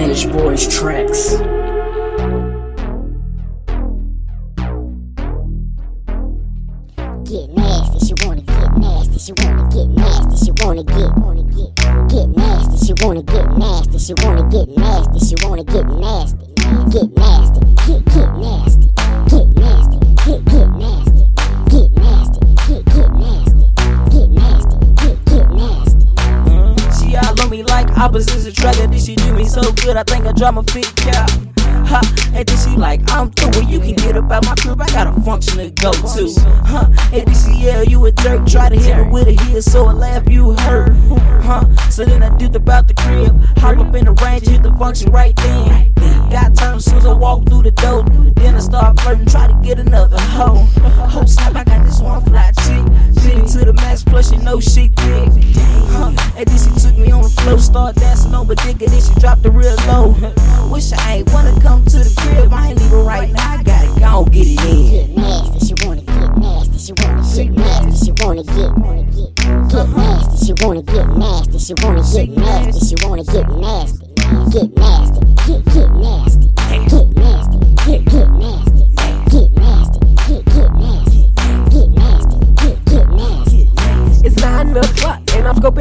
Managed Boys Tracks. Get nasty, she wanna get nasty, she wanna get nasty, she wanna get, wanna get, get nasty, she wanna get nasty, she wanna get nasty, she wanna get nasty, get nasty, get get nasty, get nasty, get get opposites attracted. Then she do me so good, I think I drop my feet out. Huh, and then she like, I'm through. You can get up out my crib, I got a function to go to. Huh, and then she yell, you a jerk. Try to hit her with a heel, so I laugh, you hurt. Huh, so then I did about the crib. Hop up in the range, hit the function right then. Got turned soon as I walk through the door. Then I start flirting, try to get another hoe. Ho, snap, I got this one fly chick. It to the max, plus you know she thick. Huh, and then she took me on the start dancing my dick, and then she dropped it real low. Wish I ain't wanna come to the crib, I ain't leaving right now, I gotta go get it in. Get nasty, she wanna get nasty, she wanna get nasty, she wanna get, wanna get, get nasty, she wanna get nasty, she wanna get nasty, she wanna get nasty,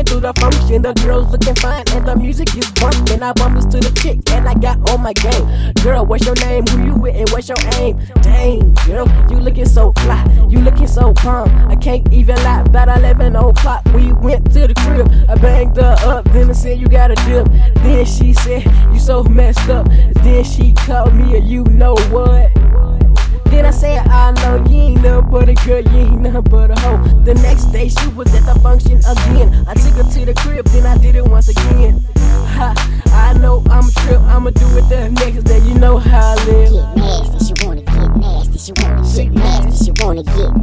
through the function. The girls looking fine and the music is bumping. I bump to the chick and I got on my game. Girl, what's your name? Who you with and what's your aim? Dang, girl, you looking so fly. You looking so calm. I can't even lie. About 11 o'clock, we went to the crib. I banged her up, then I said you got a dip. Then she said you so messed up. Then she called me a you know what. Then I said, I know you ain't nothing but a girl, you ain't nothing but a hoe. The next day she was at the function again. I took wanna get,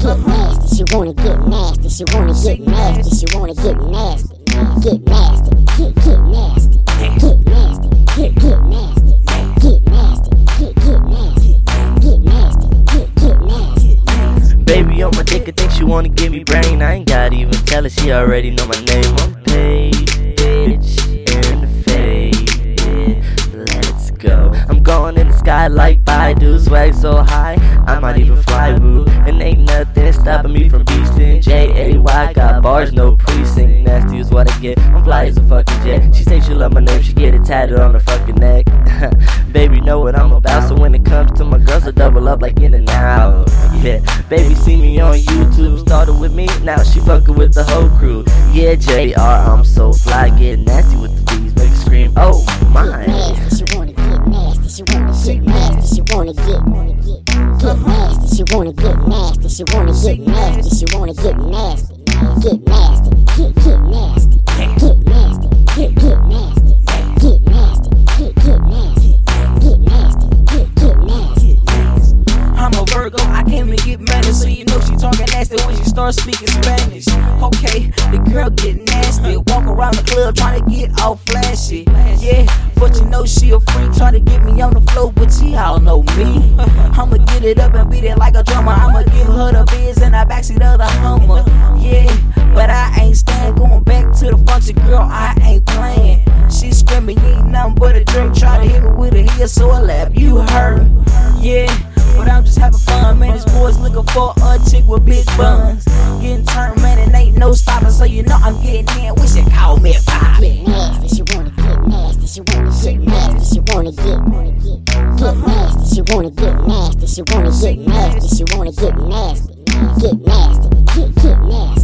get, nasty, she wanna get nasty, she wanna get nasty, she wanna get nasty, get nasty, get get nasty, get nasty, get get nasty, get nasty, get get nasty, get nasty, get get nasty. Baby on my dick, I think she wanna give me brain. I ain't gotta even tell her, she already know my name. I'm paid, bitch, in the fade. Let's go. I'm going in the sky like Baidu, swag so high, I might even fly woo. And ain't nothing stopping me from beastin'. J A Y got bars, no precinct. Nasty is what I get. I'm fly as a fucking jet. She say she love my name, she get it tatted on her fucking neck. Baby know what I'm about, so when it comes to my girls, I double up like In-N-Out. Yeah, baby see me on YouTube, started with me, now she fucking with the whole crew. Yeah, JR, I'm so fly, get nasty with the bees, make scream, oh my. nasty, she wanna get nasty, she wanna get nasty, she wanna get, wanna get, get nasty, she wanna get nasty, she wanna get nasty, she wanna get nasty, get nasty, get get nasty, nasty when she starts speaking Spanish. Okay, the girl get nasty, walk around the club trying to get all flashy. Yeah, but you know she a freak, try to get me on the floor, but she all know me. I'ma get it up and beat it like a drummer. I'ma give her the biz in the backseat of the Hummer. Yeah, but I ain't staying, going back to the function, girl. I ain't playing. She screaming, ain't nothing but a drink. Try to hit me with a heel, so I laugh. You heard, yeah. Having fun, man. This boy's looking for a chick with big buns. Getting turned, man, and ain't no stopping. So you know I'm getting in. We should call me a. Get nasty, she wanna get nasty, she wanna get nasty, she wanna get, wanna get, get nasty, she wanna get nasty, she wanna get nasty, she wanna get nasty, get nasty, get get nasty,